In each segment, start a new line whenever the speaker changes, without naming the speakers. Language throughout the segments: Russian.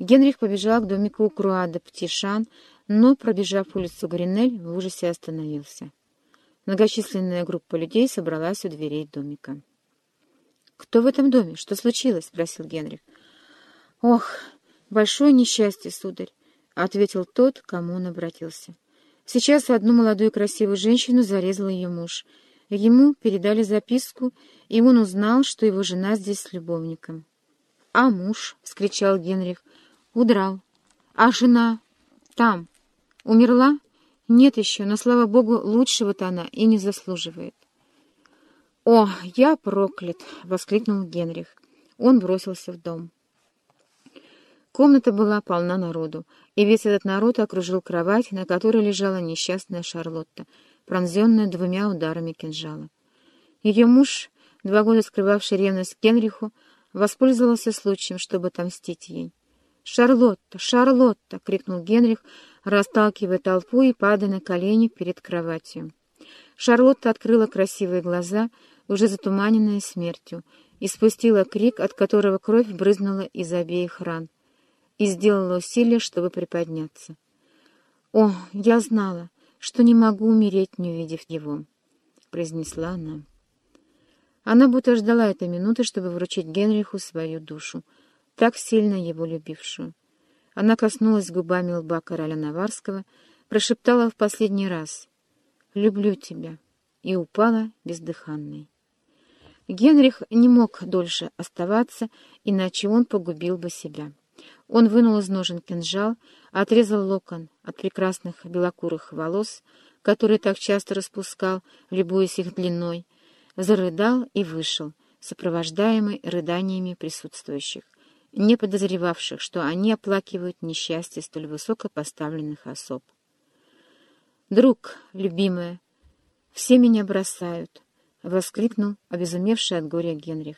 Генрих побежал к домику Круада Птишан, но, пробежав улицу Гринель, в ужасе остановился. Многочисленная группа людей собралась у дверей домика. «Кто в этом доме? Что случилось?» — спросил Генрих. «Ох, большое несчастье, сударь!» — ответил тот, кому он обратился. «Сейчас одну молодую красивую женщину зарезал ее муж. Ему передали записку, и он узнал, что его жена здесь с любовником». «А муж?» — вскричал Генрих. «Удрал. А жена? Там. Умерла? Нет еще, но, слава богу, лучшего-то она и не заслуживает». «О, я проклят!» — воскликнул Генрих. Он бросился в дом. Комната была полна народу, и весь этот народ окружил кровать, на которой лежала несчастная Шарлотта, пронзенная двумя ударами кинжала. Ее муж, два года скрывавший ревность Генриху, воспользовался случаем, чтобы отомстить ей. «Шарлотта! Шарлотта!» — крикнул Генрих, расталкивая толпу и падая на колени перед кроватью. Шарлотта открыла красивые глаза, уже затуманенные смертью, и спустила крик, от которого кровь брызнула из обеих ран, и сделала усилие, чтобы приподняться. «О, я знала, что не могу умереть, не увидев его», — произнесла она. Она будто ждала этой минуты, чтобы вручить Генриху свою душу, так сильно его любившую. Она коснулась губами лба короля Наварского, прошептала в последний раз «Люблю тебя» и упала бездыханной. Генрих не мог дольше оставаться, иначе он погубил бы себя. Он вынул из ножен кинжал, отрезал локон от прекрасных белокурых волос, которые так часто распускал, любуясь их длиной, зарыдал и вышел, сопровождаемый рыданиями присутствующих, не подозревавших, что они оплакивают несчастье столь высокопоставленных особ. «Друг, любимая, все меня бросают!» — воскликнул обезумевший от горя Генрих.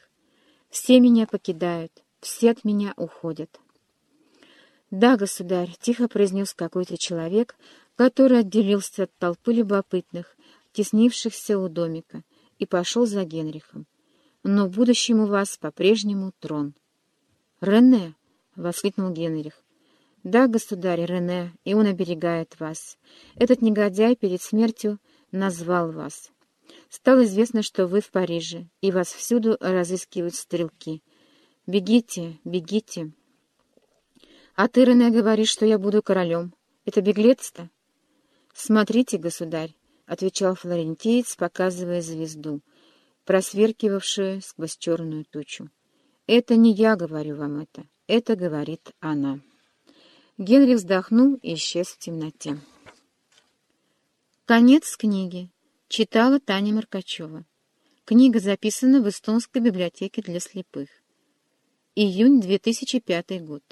«Все меня покидают, все от меня уходят». «Да, государь», — тихо произнес какой-то человек, который отделился от толпы любопытных, теснившихся у домика, и пошел за Генрихом. «Но в будущем у вас по-прежнему трон». «Рене!» — воскликнул Генрих. «Да, государь Рене, и он оберегает вас. Этот негодяй перед смертью назвал вас. Стало известно, что вы в Париже, и вас всюду разыскивают стрелки. Бегите, бегите!» А ты, Рене, говоришь, что я буду королем. Это беглец-то? Смотрите, государь, — отвечал флорентиец, показывая звезду, просверкивавшую сквозь черную тучу. Это не я говорю вам это, это говорит она. Генри вздохнул и исчез в темноте. Конец книги. Читала Таня Маркачева. Книга записана в Эстонской библиотеке для слепых. Июнь 2005 год.